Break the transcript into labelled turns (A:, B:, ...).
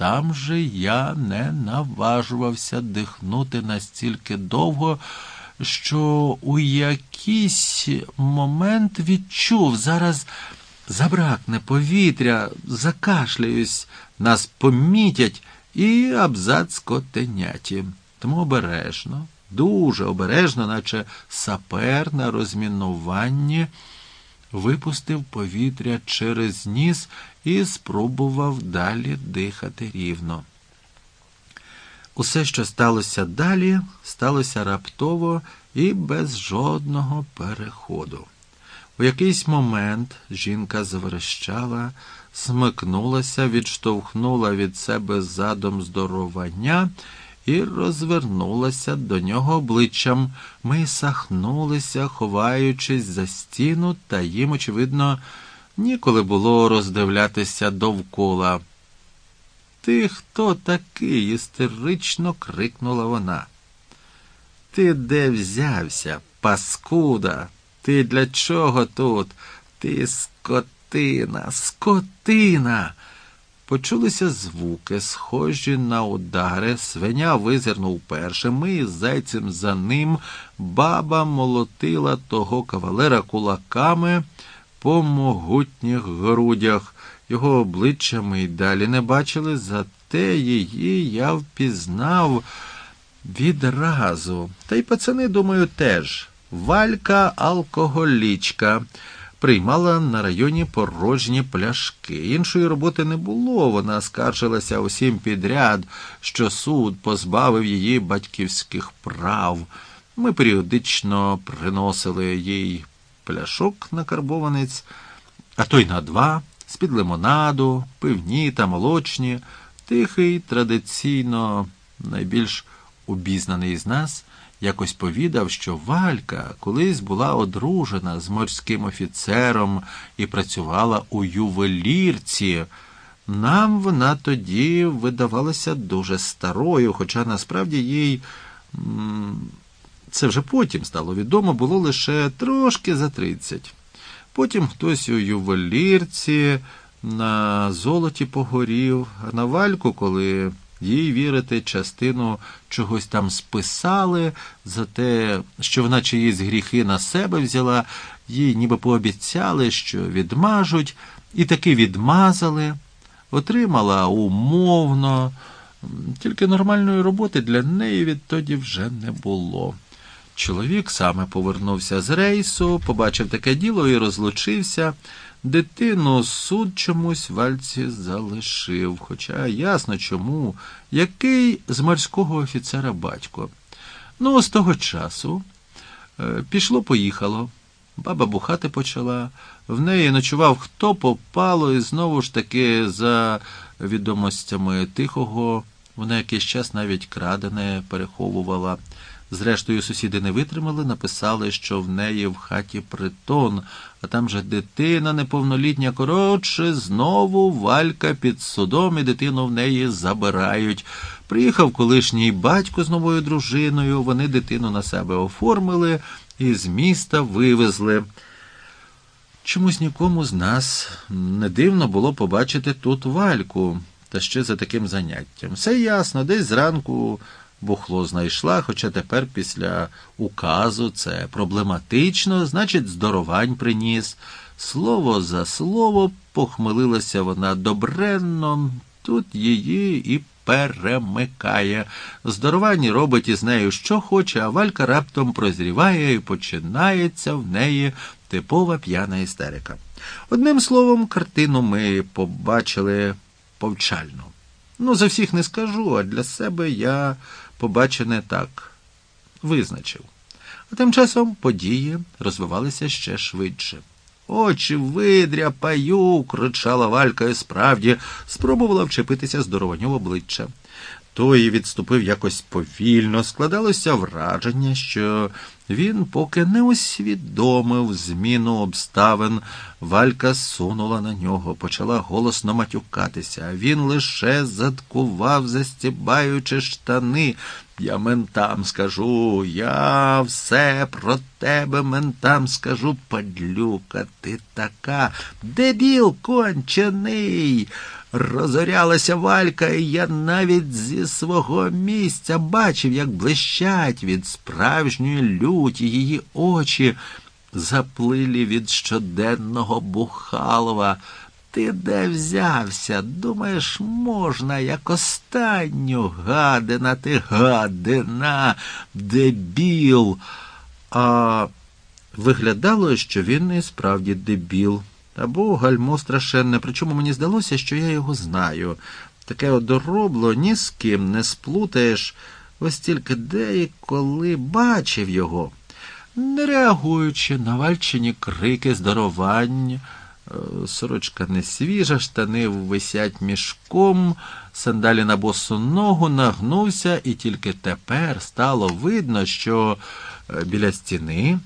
A: сам же я не наважувався дихнути настільки довго, що у якийсь момент відчув зараз забракне повітря, закашляюсь, нас помітять і абзац котеняті. Тому обережно, дуже обережно, наче сапер на розмінуванні, випустив повітря через ніс і спробував далі дихати рівно. Усе, що сталося далі, сталося раптово і без жодного переходу. У якийсь момент жінка заверещала, смикнулася, відштовхнула від себе задом здоровання і розвернулася до нього обличчям. Ми сахнулися, ховаючись за стіну, та їм, очевидно, ніколи було роздивлятися довкола. Ти хто такий? істерично крикнула вона. Ти де взявся, паскуда? Ти для чого тут? Ти скотина, скотина. Почулися звуки, схожі на удари. Свиня визирнув першим, ми із зайцем за ним. Баба молотила того кавалера кулаками по могутніх грудях. Його обличчя ми й далі не бачили, зате її я впізнав відразу. Та й пацани, думаю, теж. Валька алкоголічка. Приймала на районі порожні пляшки. Іншої роботи не було. Вона скаржилася усім підряд, що суд позбавив її батьківських прав. Ми періодично приносили їй пляшок на карбованець, а то й на два, з-під лимонаду, пивні та молочні. Тихий, традиційно найбільш обізнаний з нас якось повідав, що Валька колись була одружена з морським офіцером і працювала у ювелірці. Нам вона тоді видавалася дуже старою, хоча насправді їй. Це вже потім стало відомо, було лише трошки за тридцять. Потім хтось у ювелірці на золоті погорів, а на вальку, коли їй вірити, частину чогось там списали за те, що вона чиїсь гріхи на себе взяла, їй ніби пообіцяли, що відмажуть, і таки відмазали, отримала умовно, тільки нормальної роботи для неї відтоді вже не було. Чоловік саме повернувся з рейсу, побачив таке діло і розлучився. Дитину суд чомусь вальці залишив, хоча ясно чому, який з морського офіцера батько. Ну, з того часу е, пішло, поїхало. Баба бухати почала, в неї ночував хто попало, і знову ж таки, за відомостями тихого, вона якийсь час навіть крадене переховувала. Зрештою, сусіди не витримали, написали, що в неї в хаті притон, а там же дитина неповнолітня. Коротше, знову валька під судом і дитину в неї забирають. Приїхав колишній батько з новою дружиною, вони дитину на себе оформили і з міста вивезли. Чомусь нікому з нас не дивно було побачити тут вальку, та ще за таким заняттям. Все ясно, десь зранку бухло знайшла, хоча тепер після указу це проблематично, значить, здоровань приніс. Слово за слово похмелилася вона добренно, тут її і перемикає. Здоровані робить із нею що хоче, а валька раптом прозріває і починається в неї типова п'яна істерика. Одним словом, картину ми побачили повчально. Ну, за всіх не скажу, а для себе я побачене так визначив. А тим часом події розвивалися ще швидше. Очі видря, паю, кричала Валька і справді спробувала вчепитися здорованю в обличчя. Той відступив якось повільно, складалося враження, що він поки не усвідомив зміну обставин. Валька сунула на нього, почала голосно матюкатися, він лише заткував, застібаючи штани. Я ментам скажу, я все про тебе ментам скажу, падлюка, ти така. Дебіл кончений. розорялася валька, і я навіть зі свого місця бачив, як блищать від справжньої люті її очі, заплилі від щоденного бухалова. Ти де взявся? Думаєш, можна, як останню гадина, ти гадина, дебіл. А виглядало, що він і справді дебіл. Або гальмо страшенне, причому мені здалося, що я його знаю. Таке одоробло ні з ким не сплутаєш, ось тільки де і коли бачив його, не реагуючи на вальчені крики, здорування. Е, сорочка не свіжа, штани висять мішком, сандалі на босу ногу нагнувся, і тільки тепер стало видно, що е, біля стіни